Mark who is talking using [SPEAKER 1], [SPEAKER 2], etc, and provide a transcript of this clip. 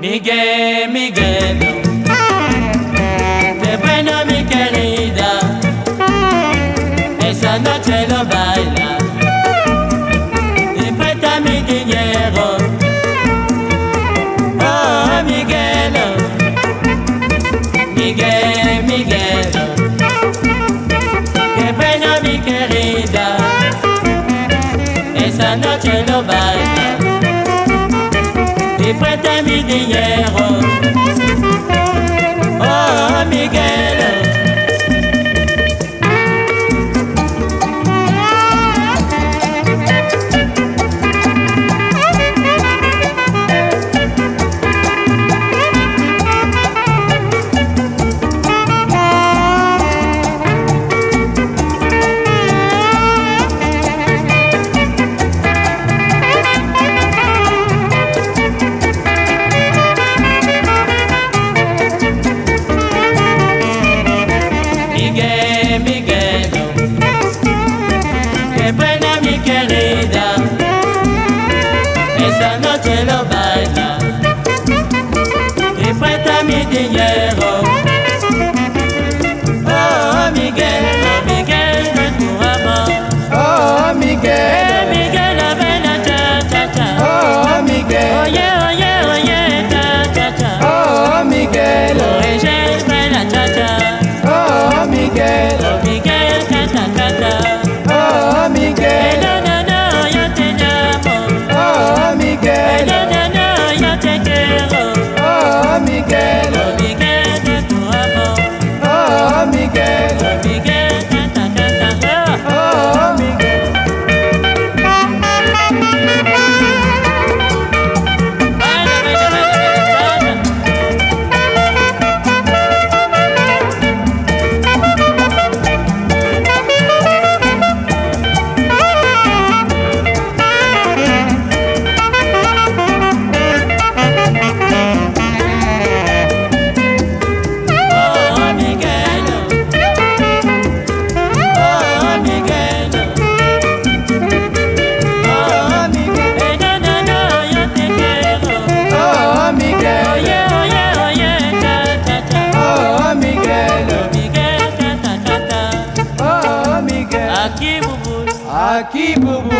[SPEAKER 1] Miguel, Miguel, qué bueno mi querida, esa noche lo va. bal. Des prêts à midi hier. Miguel. Aqui, Bubu.
[SPEAKER 2] Aqui, Bubu.